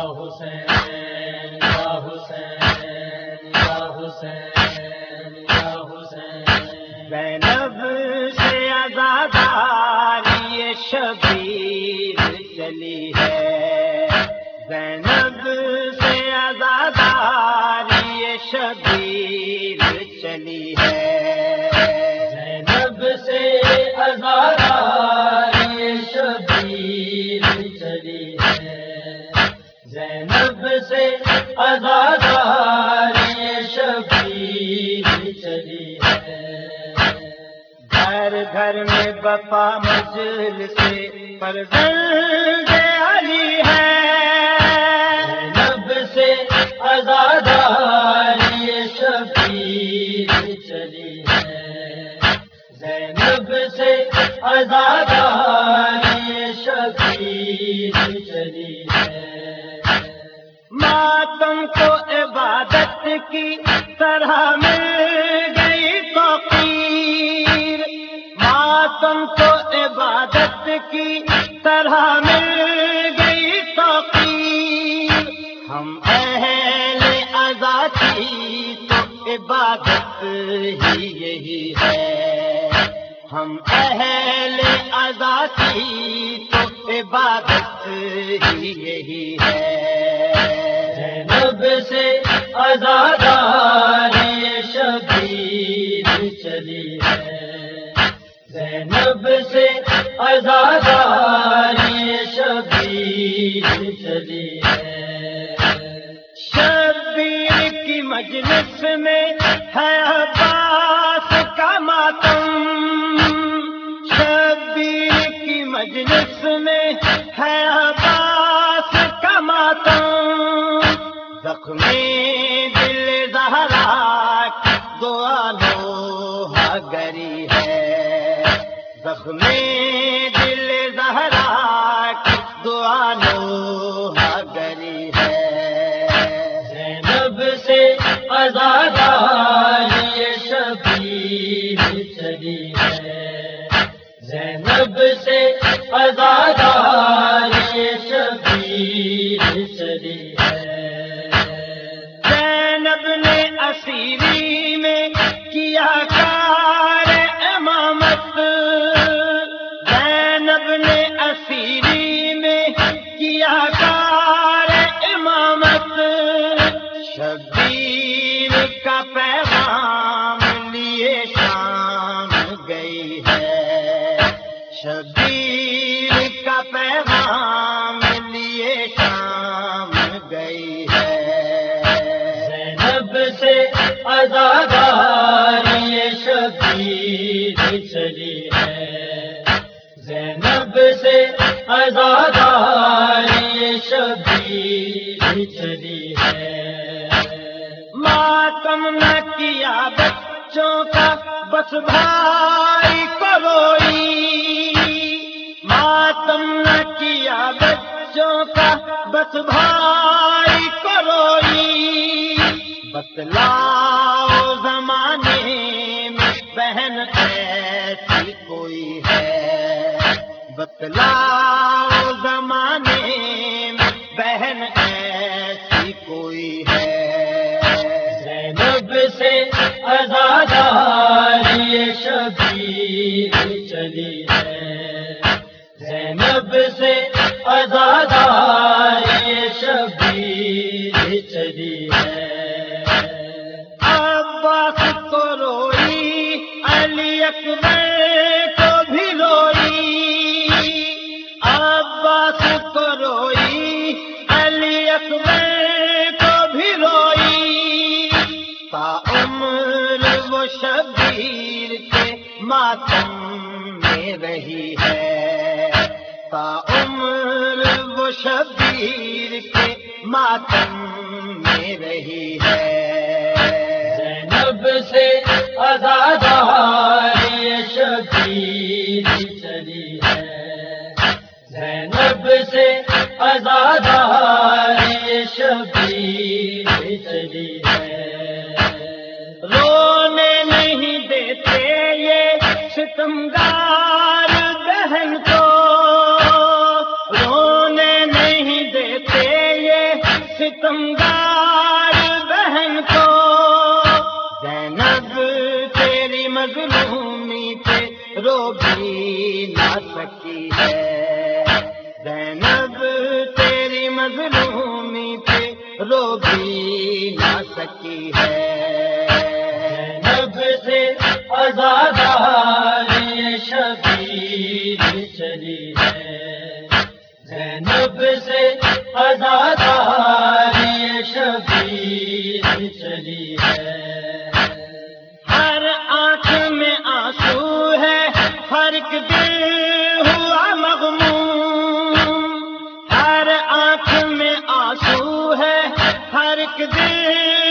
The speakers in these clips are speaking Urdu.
حسین یا حسین یا حسین یا حسین زینب سے آزاداری شبیر چلی ہے۔ زینب سے آزاداری شبیر چلی ہے۔ گھر گھر میں بپا مجل سے فرزند علی ہے۔ زینب سے ازاداری شبیر چلی ہے۔ زینب سے ازاداری شبیر چلی ہے۔ ماتم کو عبادت کی طرح مل آزادی تو عبادت ہی یہی ہے۔ ہم اہل آزادی تو عبادت ہی یہی ہے۔ جنب سے آزاد مجلس میں ہے عباس کا ماتم۔ شبیر کی مجلس میں ہے عباس کا ماتم۔ زخمی دل زہرا دعا لوہا گری ہے۔ زخمی شبیر چلی ہے۔ زینب سے ازاداری شبیر چلی ہے۔ زینب نے اسیری میں کیا کار امامت۔ زینب نے اسیری میں کیا کار امامت۔ شبیر کا پیغام گئی ہے زینب سے ازاداری شبیر چلی ہے۔ زینب سے ازاداری شبیر چلی ہے۔ ماتم نہ کیا بچوں کا، بس بھائی کو روئی ماتم نہ بچوں کا بس بھائی کروئی بتلا بتلاؤ زمانے میں بہن ایسی کوئی ہے؟ بتلاؤ عباس کو روئی، علی اکبر کو بھی روئی۔ عباس کو روئی، علی اکبر کو بھی روئی۔ تا عمر وہ شبیر کے ماتم میں رہی ہے۔ تا عمر وہ شبیر کے ماتم شبیر چلی ہے رونے نہیں دیتے یہ ستمگار بہن کو رونے نہیں دیتے یہ ستمگار بہن کو زینب تیری مظلومی پہ رو بھی نہ سکی ہے۔ زینب رو بھی نہ سکی ہے۔ زینب سے آزاد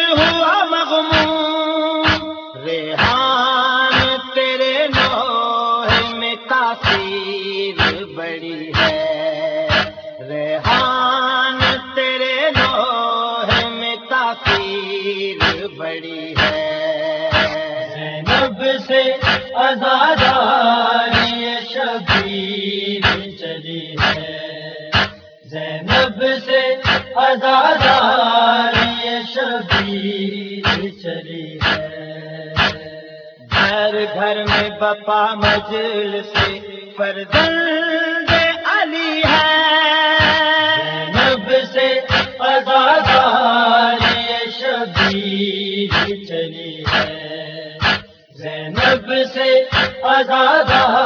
ہوا مغموم۔ ریحان تیرے نوح میں تاثیر بڑی ہے۔ ریحان تیرے نوح میں تاثیر بڑی ہے۔ زینب سے آزاداری شبیر چلی ہے۔ زینب سے آزاداری بپا مجل سے فرزند علی ہے۔ نب سے ازادار شبیر چلی ہے۔ زینب سے آزاداری